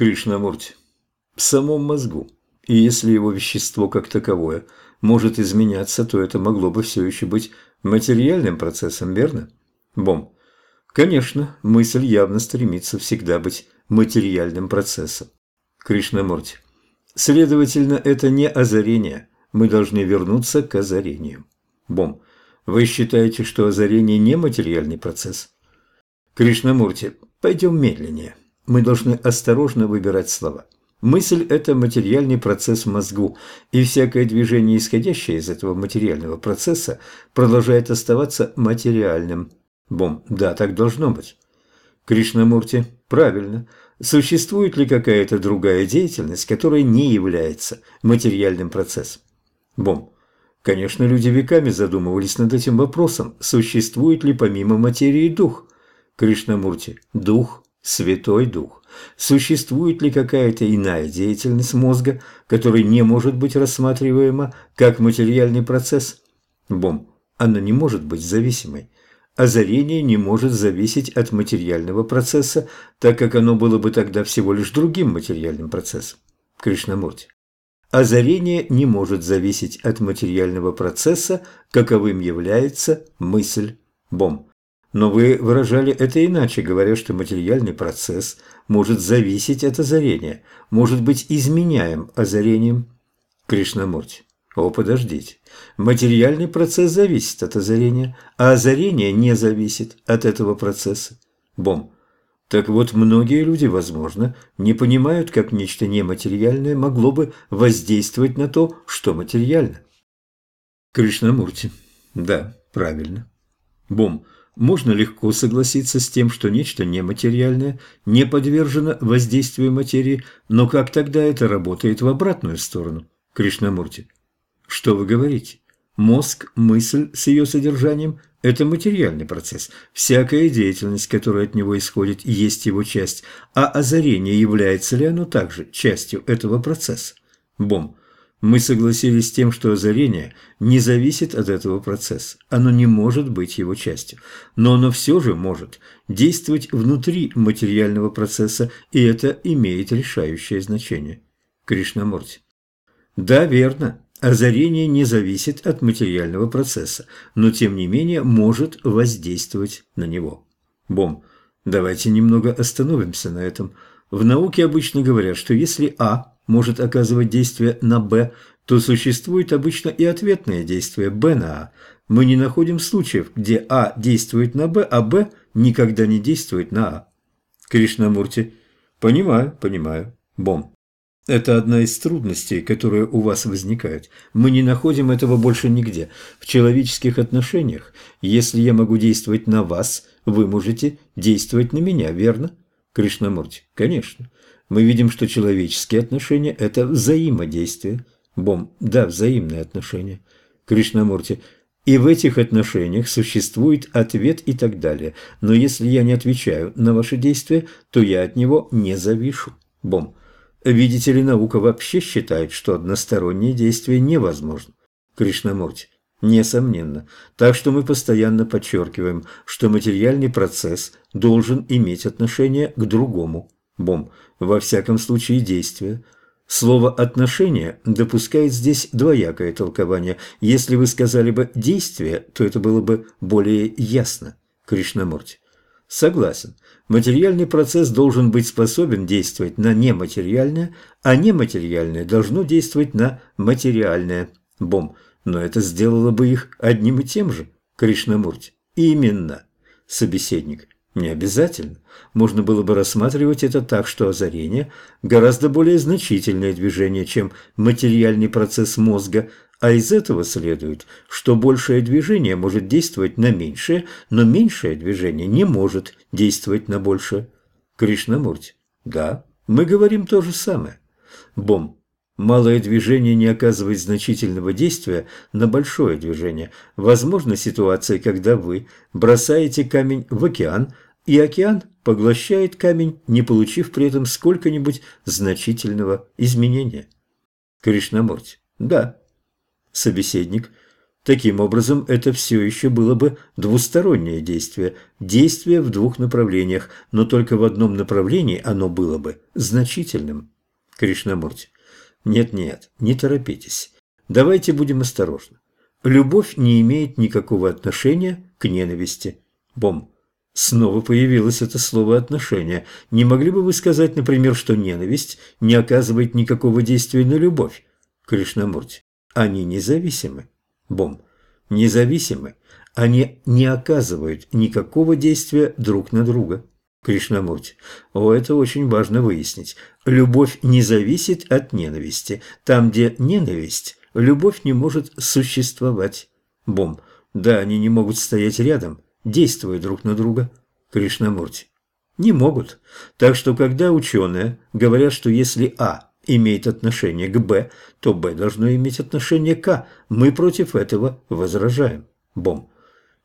Кришнамурти. В самом мозгу. И если его вещество как таковое может изменяться, то это могло бы все еще быть материальным процессом, верно? Бом. Конечно, мысль явно стремится всегда быть материальным процессом. Кришнамурти. Следовательно, это не озарение. Мы должны вернуться к озарению. Бом. Вы считаете, что озарение не материальный процесс? Кришнамурти. Пойдем медленнее. Мы должны осторожно выбирать слова. Мысль – это материальный процесс в мозгу, и всякое движение, исходящее из этого материального процесса, продолжает оставаться материальным. Бом, да, так должно быть. Кришнамурти, правильно. Существует ли какая-то другая деятельность, которая не является материальным процессом? Бом, конечно, люди веками задумывались над этим вопросом, существует ли помимо материи дух? Кришнамурти, дух, Святой Дух. Существует ли какая-то иная деятельность мозга, которая не может быть рассматриваема как материальный процесс? Бом. Она не может быть зависимой. Озарение не может зависеть от материального процесса, так как оно было бы тогда всего лишь другим материальным процессом. Кришнамурти. Озарение не может зависеть от материального процесса, каковым является мысль. Бом. Но вы выражали это иначе, говоря, что материальный процесс может зависеть от озарения, может быть изменяем озарением. Кришнамурти. О, подождите. Материальный процесс зависит от озарения, а озарение не зависит от этого процесса. Бом. Так вот, многие люди, возможно, не понимают, как нечто нематериальное могло бы воздействовать на то, что материально. Кришнамурти. Да, правильно. Бом можно легко согласиться с тем, что нечто нематериальное не подвержено воздействию материи, но как тогда это работает в обратную сторону, Кришнамурти? Что вы говорите? Мозг, мысль с ее содержанием – это материальный процесс. Всякая деятельность, которая от него исходит, есть его часть. А озарение, является ли оно также частью этого процесса? Бом. Мы согласились с тем, что озарение не зависит от этого процесса, оно не может быть его частью, но оно все же может действовать внутри материального процесса, и это имеет решающее значение. Кришнамурти. Да, верно, озарение не зависит от материального процесса, но тем не менее может воздействовать на него. Бом. Давайте немного остановимся на этом. В науке обычно говорят, что если А может оказывать действие на Б, то существует обычно и ответное действие Б на А. Мы не находим случаев, где А действует на Б, а Б никогда не действует на А. Кришнамурти. Понимаю, понимаю. Бом. Это одна из трудностей, которые у вас возникают. Мы не находим этого больше нигде. В человеческих отношениях, если я могу действовать на вас, вы можете действовать на меня, верно? Кришнамурти. Конечно. Мы видим, что человеческие отношения – это взаимодействие. Бом, да, взаимные отношения. Кришнамурти, и в этих отношениях существует ответ и так далее. Но если я не отвечаю на ваши действия, то я от него не завишу. Бом, видите ли, наука вообще считает, что одностороннее действие невозможно. Кришнамурти, несомненно. Так что мы постоянно подчеркиваем, что материальный процесс должен иметь отношение к другому. Бом, во всяком случае действия. Слово «отношение» допускает здесь двоякое толкование. Если вы сказали бы «действие», то это было бы более ясно. Кришнамурти. Согласен. Материальный процесс должен быть способен действовать на нематериальное, а нематериальное должно действовать на материальное. Бом. Но это сделало бы их одним и тем же. Кришнамурти. Именно. Собеседник. Не обязательно. Можно было бы рассматривать это так, что озарение – гораздо более значительное движение, чем материальный процесс мозга, а из этого следует, что большее движение может действовать на меньшее, но меньшее движение не может действовать на большее. Кришнамурти. Да, мы говорим то же самое. Бом. Малое движение не оказывает значительного действия на большое движение. Возможна ситуация, когда вы бросаете камень в океан, и океан поглощает камень, не получив при этом сколько-нибудь значительного изменения. Кришнамурти. Да. Собеседник. Таким образом, это все еще было бы двустороннее действие, действие в двух направлениях, но только в одном направлении оно было бы значительным. Кришнамурти. Нет-нет, не торопитесь. Давайте будем осторожны. Любовь не имеет никакого отношения к ненависти. Бом. Снова появилось это слово «отношение». Не могли бы вы сказать, например, что ненависть не оказывает никакого действия на любовь? Кришнамурти. Они независимы. Бом. Независимы. Они не оказывают никакого действия друг на друга. Кришнамурти. О, это очень важно выяснить. Любовь не зависит от ненависти. Там, где ненависть, любовь не может существовать. Бом. Да, они не могут стоять рядом, действуя друг на друга. Кришнамурти. Не могут. Так что, когда ученые говорят, что если А имеет отношение к Б, то Б должно иметь отношение к А. Мы против этого возражаем. Бом.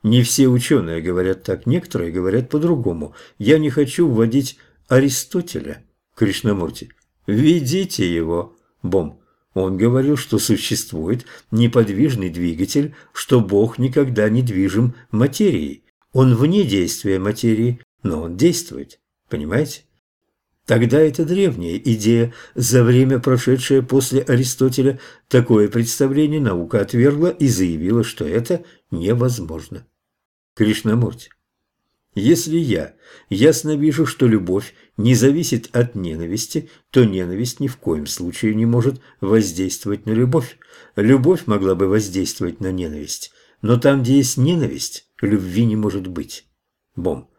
Не все ученые говорят так, некоторые говорят по-другому. Я не хочу вводить Аристотеля. Кришнамурти. Введите его. Бом. Он говорил, что существует неподвижный двигатель, что Бог никогда не движим материей. Он вне действия материи, но он действует. Понимаете? Тогда это древняя идея. За время, прошедшее после Аристотеля, такое представление наука отвергла и заявила, что это невозможно. Кришнамурти. Если я ясно вижу, что любовь не зависит от ненависти, то ненависть ни в коем случае не может воздействовать на любовь. Любовь могла бы воздействовать на ненависть, но там, где есть ненависть, любви не может быть. Бом.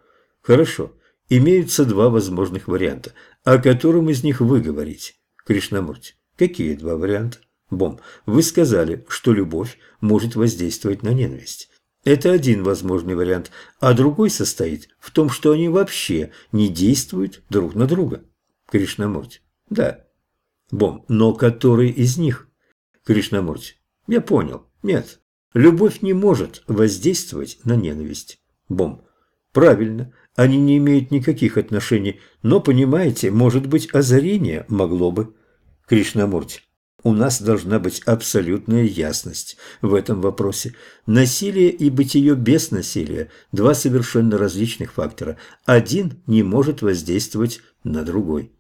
Хорошо. Имеются два возможных варианта. О котором из них вы говорите? Кришнамурти. Какие два варианта? Бом. Вы сказали, что любовь может воздействовать на ненависть. Это один возможный вариант, а другой состоит в том, что они вообще не действуют друг на друга. Кришнамурти. Да. Бом. Но который из них? Кришнамурти. Я понял. Нет. Любовь не может воздействовать на ненависть. Бом. Правильно. Они не имеют никаких отношений, но, понимаете, может быть, озарение могло бы. Кришнамурти, у нас должна быть абсолютная ясность в этом вопросе. Насилие и бытие без насилия – два совершенно различных фактора. Один не может воздействовать на другой.